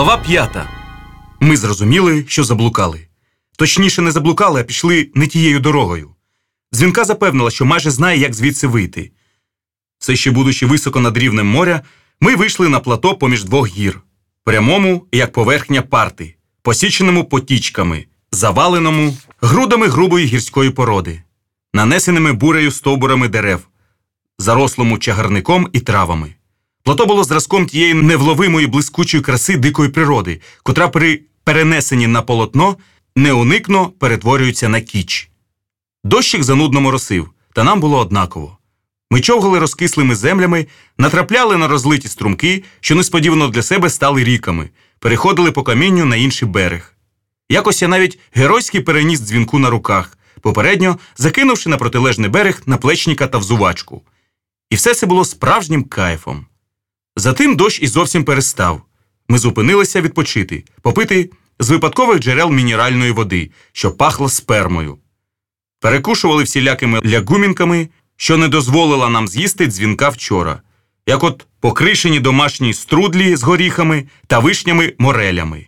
Глава п'ята. Ми зрозуміли, що заблукали. Точніше, не заблукали, а пішли не тією дорогою. Дзвінка запевнила, що майже знає, як звідси вийти. Все ще будучи високо над рівнем моря, ми вийшли на плато поміж двох гір, прямому, як поверхня парти, посіченому потічками, заваленому грудами грубої гірської породи, нанесеними бурею стовбурами дерев, зарослому чагарником і травами. Плато було зразком тієї невловимої блискучої краси дикої природи, котра при перенесенні на полотно неуникно перетворюється на кіч. Дощик занудно моросив, та нам було однаково. Ми човгали розкислими землями, натрапляли на розлиті струмки, що несподівано для себе стали ріками, переходили по камінню на інший берег. Якось я навіть геройськи переніс дзвінку на руках, попередньо закинувши на протилежний берег наплечника та взувачку. І все це було справжнім кайфом. Затим дощ і зовсім перестав. Ми зупинилися відпочити, попити з випадкових джерел мінеральної води, що пахла спермою. Перекушували всілякими лягумінками, що не дозволила нам з'їсти дзвінка вчора, як от покришені домашні струдлі з горіхами та вишнями морелями.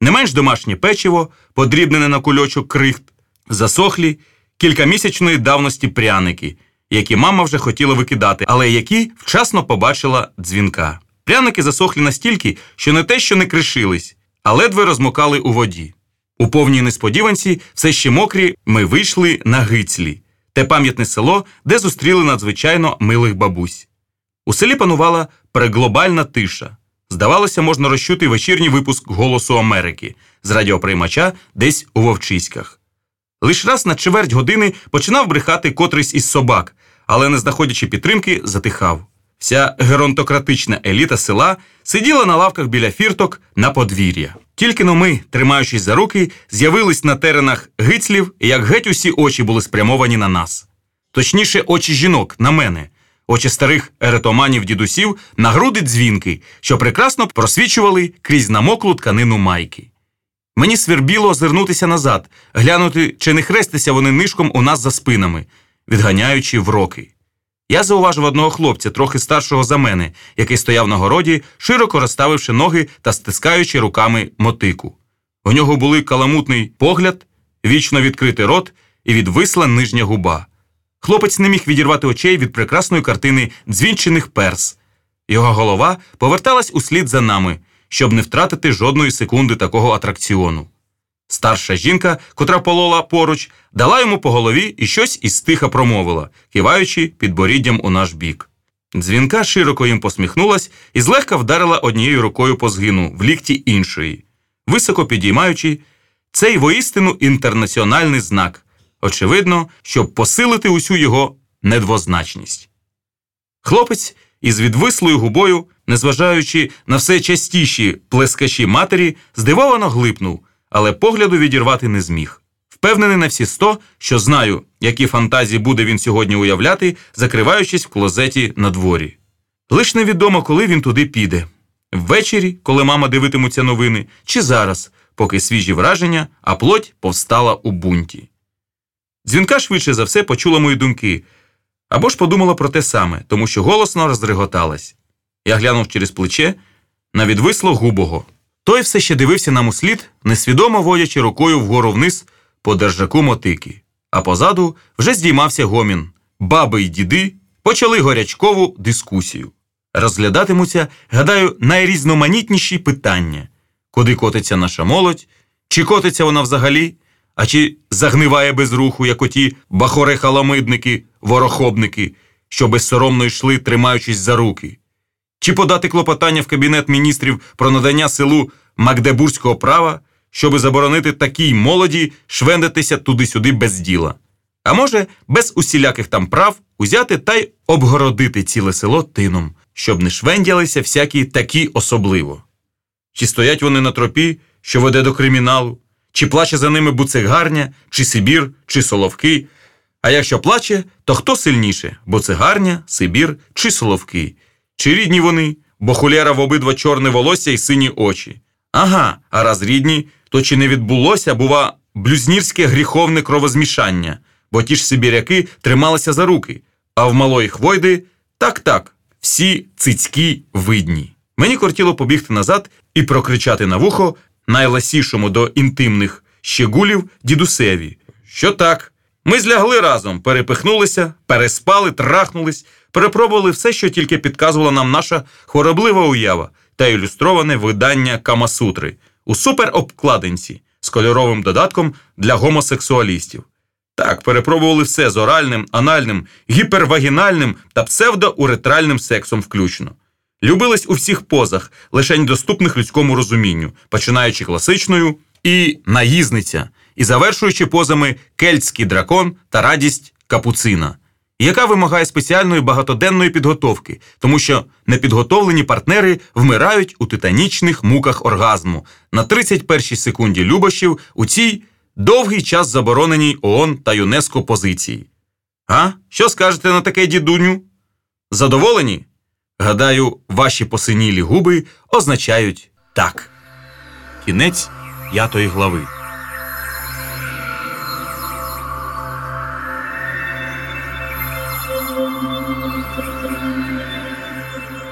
Не менш домашнє печиво, подрібнене на кульочок крихт, засохлі кількамісячної давності пряники, які мама вже хотіла викидати, але які вчасно побачила дзвінка. Пряники засохлі настільки, що не те, що не кришились, а ледве розмокали у воді. У повній несподіванці, все ще мокрі, ми вийшли на Гицлі, те пам'ятне село, де зустріли надзвичайно милих бабусь. У селі панувала преглобальна тиша. Здавалося, можна розчути вечірній випуск Голосу Америки з радіоприймача десь у Вовчиськах. Лиш раз на чверть години починав брехати котрийсь із собак, але, не знаходячи підтримки, затихав. Вся геронтократична еліта села сиділа на лавках біля фірток на подвір'я. Тільки но ми, тримаючись за руки, з'явились на теренах гицлів, як геть усі очі були спрямовані на нас. Точніше, очі жінок на мене, очі старих еретоманів дідусів на груди дзвінки, що прекрасно просвічували крізь намоклу тканину майки. Мені свербіло озирнутися назад, глянути, чи не хрестися вони нишком у нас за спинами, відганяючи вроки. Я зауважив одного хлопця, трохи старшого за мене, який стояв на городі, широко розставивши ноги та стискаючи руками мотику. У нього були каламутний погляд, вічно відкритий рот і відвисла нижня губа. Хлопець не міг відірвати очей від прекрасної картини дзвінчених перс. Його голова поверталась услід за нами, щоб не втратити жодної секунди такого атракціону. Старша жінка, котра полола поруч, дала йому по голові і щось із стиха промовила, киваючи підборіддям у наш бік. Дзвінка широко їм посміхнулась і злегка вдарила однією рукою по згину в лікті іншої, високо підіймаючи цей воістину інтернаціональний знак, очевидно, щоб посилити усю його недвозначність. Хлопець із відвислою губою, незважаючи на все частіші плескачі матері, здивовано глипнув але погляду відірвати не зміг. Впевнений на всі сто, що знаю, які фантазії буде він сьогодні уявляти, закриваючись в клозеті на дворі. Лиш невідомо, коли він туди піде ввечері, коли мама дивитиметься новини, чи зараз, поки свіжі враження, а плоть повстала у бунті. Дзвінка швидше за все почула мої думки або ж подумала про те саме, тому що голосно розреготалась. Я глянув через плече на відвисло губого. Той все ще дивився нам услід, несвідомо водячи рукою вгору вниз по держаку мотики. А позаду вже здіймався гомін. Баби й діди почали горячкову дискусію. Розглядатимуться, гадаю, найрізноманітніші питання куди котиться наша молодь, чи котиться вона взагалі, а чи загниває без руху, як оті бахори-халамидники, ворохобники, що безсоромно йшли, тримаючись за руки. Чи подати клопотання в Кабінет міністрів про надання селу Магдебурзького права, щоби заборонити такій молоді швендитися туди-сюди без діла? А може, без усіляких там прав узяти та й обгородити ціле село тином, щоб не швендялися всякі такі особливо? Чи стоять вони на тропі, що веде до криміналу, чи плаче за ними буцегарня, чи Сибір, чи Соловки? А якщо плаче, то хто сильніше буцегарня, Сибір чи Соловки? Чи рідні вони, бо хуляра в обидва чорне волосся і сині очі? Ага, а раз рідні, то чи не відбулося, бува, блюзнірське гріховне кровозмішання, бо ті ж сибіряки трималися за руки, а в малої хвойди так так, всі цицькі видні. Мені кортіло побігти назад і прокричати на вухо найласішому до інтимних щегулів дідусеві. Що так? Ми злягли разом, перепихнулися, переспали, трахнулись, перепробували все, що тільки підказувала нам наша хвороблива уява та ілюстроване видання Камасутри у суперобкладинці з кольоровим додатком для гомосексуалістів. Так, перепробували все з оральним, анальним, гіпервагінальним та псевдоуретральним сексом включно. Любились у всіх позах, лише доступних людському розумінню, починаючи класичною і наїзниця, і завершуючи позами кельтський дракон та радість капуцина, яка вимагає спеціальної багатоденної підготовки, тому що непідготовлені партнери вмирають у титанічних муках оргазму на 31-й секунді любощів у цій довгий час забороненій ООН та ЮНЕСКО позиції. А? Що скажете на таке, дідуню? Задоволені? Гадаю, ваші посинілі губи означають так. Кінець п'ятої глави. Thank you.